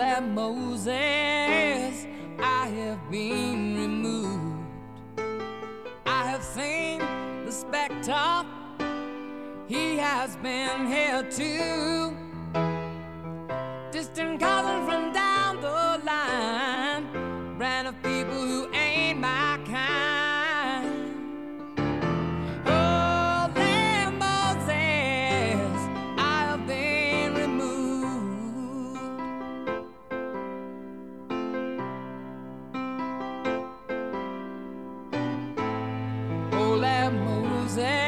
Holy Moses, I have been removed. I have seen the spectre, he has been here too. Distant cousin from Moses, I